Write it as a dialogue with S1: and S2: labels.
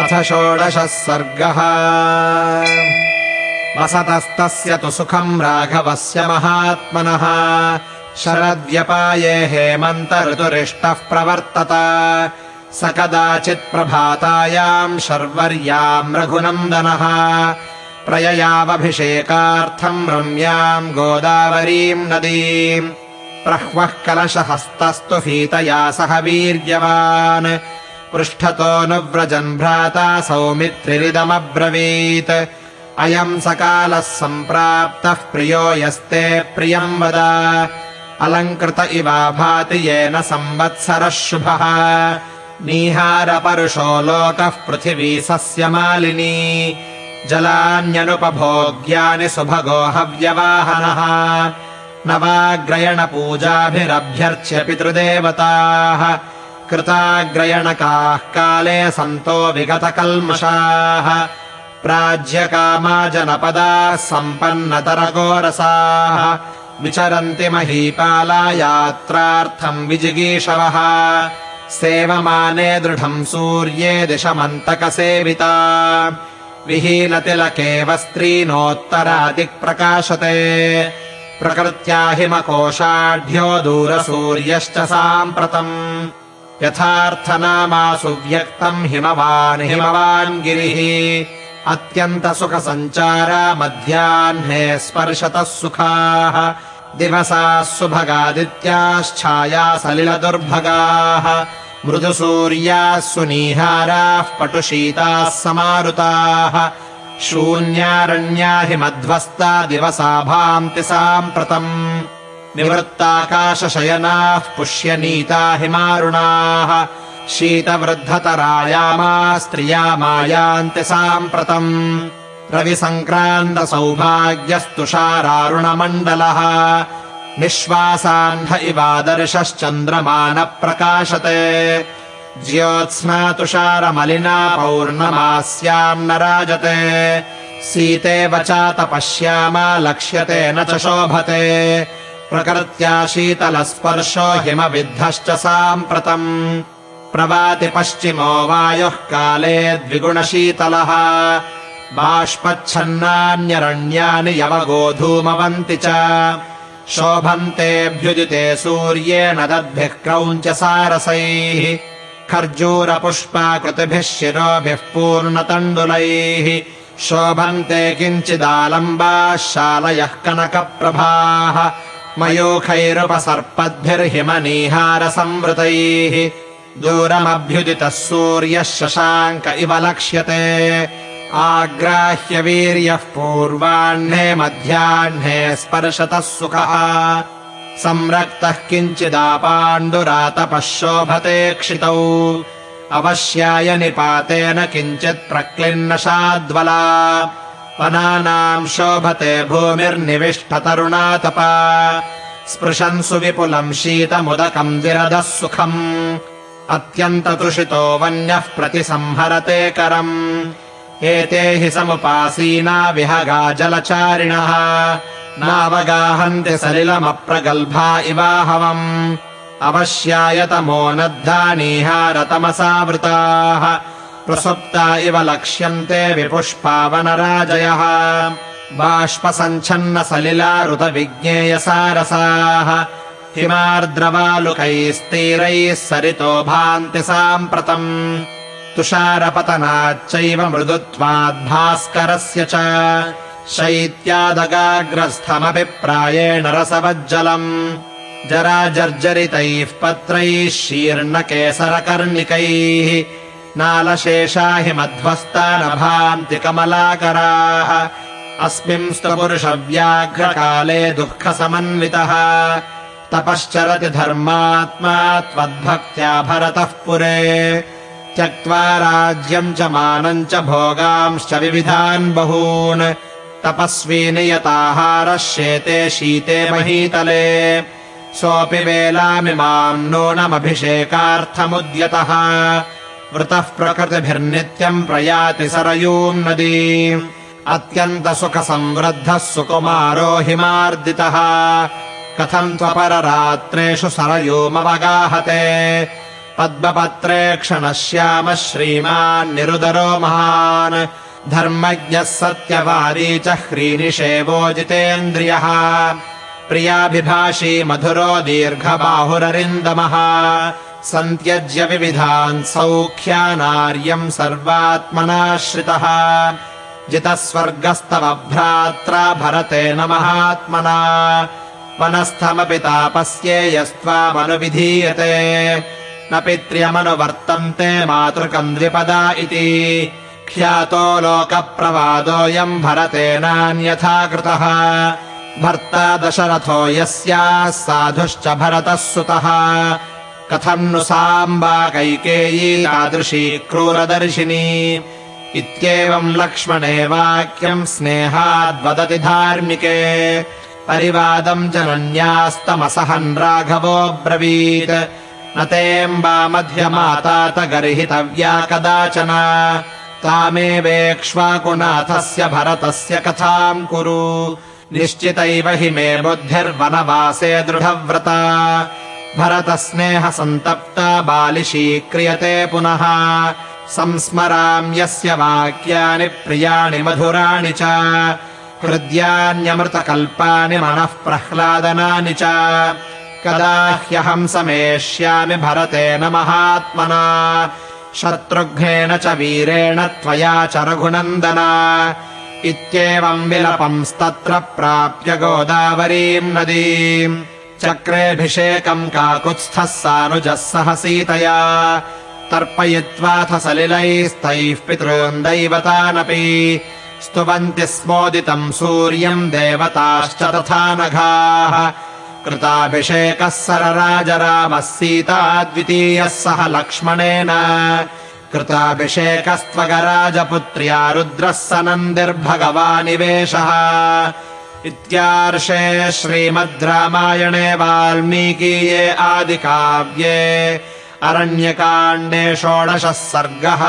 S1: अथ षोडशः सर्गः। वसतस्तस्य तु सुखम् राघवस्य महात्मनः। शरद्व्यपाये हेमन्त ऋतुरिष्टः प्रवर्तत। स कदाचित्प्रभातायाम् शर्वर्याम् रघुनन्दनः। प्रययावभिषेकार्थम् रम्याम् गोदावरीम् नदीम्। प्रह्वः कलशहस्तस्तु फीतया सह वीर्यवान् पृष्ठतोऽनुव्रजन् भ्राता सौमित्रिरिदमब्रवीत्। अयम् सकालः सम्प्राप्तः प्रियो यस्ते प्रियम् वद। अलङ्कृत इवाभाति येन संवत्सरः शुभः। नीहारपरुषो लोकः पृथिवी सस्यमालिनी जलान्यनुपभोग्यानि सुभगो हव्यवाहनः। नवाग्रयणपूजाभिरभ्यर्च्य पितृदेवताः कृताग्रयणकाः काले सन्तो विगतकल्मषाः। प्राज्यकामा जनपदाः सम्पन्नतरगोरसाः। विचरन्ति महीपाला यात्रार्थम् विजिगीषवः। सेवमाने दृढम् सूर्ये दिशमन्तकसेविता। विहीलतिलके वस्त्रीनोत्तरादिक्प्रकाशते प्रकृत्या हिमकोशाढ्यो दूरसूर्यश्च साम्प्रतम् यथार्थनामासु व्यक्तम् हिमवान् हिमवान् गिरिः। अत्यन्तसुखसञ्चारा मध्याह्ने स्पर्शतः सुखाः। दिवसाः सुभगादित्याश्छाया सलिलदुर्भगाः मृदुसूर्याः सुनीहाराः पटुशीताः समारुताः। शून्यारण्या हि मध्वस्ता दिवसा भान्ति साम्प्रतम् निवृत्ताकाशशयनाः पुष्यनीता हिमारुणाः। शीतवृद्धतरायामा स्त्रिया मायान्ति साम्प्रतम्। रविसङ्क्रान्तसौभाग्यस्तुषारारुणमण्डलः। निःश्वासाह्न इवादर्शश्चन्द्रमा न प्रकाशते ज्योत्स्ना तुषारमलिना पौर्णमास्याम् न राजते। सीतेव चातपश्यामा लक्ष्यते न च शोभते प्रकृत्या शीतलस्पर्शो हिमविद्धश्च साम्प्रतम्। प्रवाति पश्चिमो वायुः काले द्विगुणशीतलः। बाष्पच्छन्नान्यरण्यानि यवगोधूमवन्ति च। शोभन्तेऽभ्युदिते सूर्येण दद्भिः क्रौञ्चसारसैः। खर्जूरपुष्पाकृतिभिः शिरोभिः पूर्णतण्डुलैः। शोभन्ते किञ्चिदालम्बाः शालयः कनकप्रभाः मयूखैरुपसर्पद्भिर्हिमनीहारसंवृतैः। दूरमभ्युदितः सूर्यः शशाङ्क इव लक्ष्यते। आग्राह्य वीर्यः पूर्वाह्ने मध्याह्ने स्पर्शतः सुखः। संरक्तः किञ्चिदापाण्डुरातपः शोभते क्षितौ। अवश्याय निपातेन किञ्चित् प्रक्लिन्नशाद्वला वनानाम् शोभते भूमिर्निविष्टतरुणातपा स्पृशन् सुविपुलम् शीतमुदकम् विरदः सुखम्। अत्यन्ततृषितो वन्यः प्रतिसंहरते करम्। एते हि समुपासीना विहगा जलचारिणः। नावगाहन्ति सलिलमप्रगल्भा इवाहवम्। अवश्यायतमो नद्धानीहारतमसावृताः प्रसुप्ता इव लक्ष्यन्ते विपुष्पावनराजयः। बाष्पसञ्छन्नसलिलारुतविज्ञेयसारसाः। हिमार्द्रवालुकैस्तीरैः सरितो भान्ति साम्प्रतम्। तुषारपतनाच्चैव मृदुत्वाद्भास्करस्य च। शैत्यादगाग्रस्थमपि प्रायेण रसवज्जलम्। जराजर्जरितैः पत्रैः शीर्णकेसरकर्णिकैः नालशेषा हि मध्वस्ता न भान्ति कमलाकराः अस्मिंस्तु पुरुषव्याघ्रकाले दुःखसमन्वितः। तपश्चरति धर्मात्मा त्वद्भक्त्या भरतः पुरे। त्यक्त्वा राज्यम् च मानम् च भोगांश्च विविधान् बहून्। तपस्वी नियताहारः शेते शीते महीतले। सोऽपि वेलामिमाम् नूनमभिषेकार्थमुद्यतः वृतः प्रकृतिभिर्नित्यम् प्रयाति सरयूम् नदी अत्यन्तसुखसंवृद्धः सुकुमारो हिमार्दितः कथम् त्वपररात्रेषु सरयूमवगाहते। पद्मपत्रे क्षणश्यामः श्रीमान्निरुदरो महान्। धर्मज्ञः सत्यवादी च ह्रीनिषेवो जितेन्द्रियः प्रियाभिभाषी मधुरो दीर्घबाहुररिन्दमः सन्त्यज्य विविधान् सौख्यानार्यम् सर्वात्मनाश्रितः। जितः स्वर्गस्तव भ्रात्रा भरतेन महात्मना। वनस्थमपि तापस्येयस्त्वामनुविधीयते न पित्र्यमनुवर्तन्ते मातृकम् द्विपदा इति। ख्यातो लोकप्रवादोऽयम् भरतेनान्यथा कृतः। भर्ता दशरथो यस्याः साधुश्च भरतः सुतः कथम् नु साम्बा कैकेयी तादृशी क्रूरदर्शिनी। इत्येवम् लक्ष्मणे वाक्यम् स्नेहाद्वदति धार्मिके। परिवादम् जनन्यास्तमसहन् राघवो ब्रवीत्। न तेऽम्बा मध्यमातात गर्हितव्या कदाचन। तामेवेक्ष्वाकुनाथस्य भरतस्य कथाम् कुरु। निश्चितैव हि मे बुद्धिर्वनवासे दृढव्रता भरतस्नेहसन्तप्ता बालिशी क्रियते पुनः संस्मराम्यस्य वाक्यानि प्रियाणि मधुराणि च। हृद्यान्यमृतकल्पानि मनः प्रह्लादनानि च। कदा ह्यहम् समेष्यामि भरतेन महात्मना। शत्रुघ्नेन च वीरेण त्वया च रघुनन्दना। इत्येवम् विलपंस्तत्र प्राप्य गोदावरीम् नदीम् चक्रेऽभिषेकम् काकुत्स्थः सानुजः सह सीतया तर्पयित्वाथ सलिलैस्तैः पितॄन् दैवतानपि स्तुवन्ति स्मोदितम् सूर्यम् देवताश्च तथा नघाः। कृताभिषेकः सरराजरामः सीता द्वितीयः सह लक्ष्मणेन। कृताभिषेकस्त्वगराजपुत्र्या रुद्रः स नन्दिर्भगवानिवेशः इत्यार्षे श्रीमद् रामायणे वाल्मीकीये आदिकाव्ये अरण्यकाण्डे षोडशः सर्गः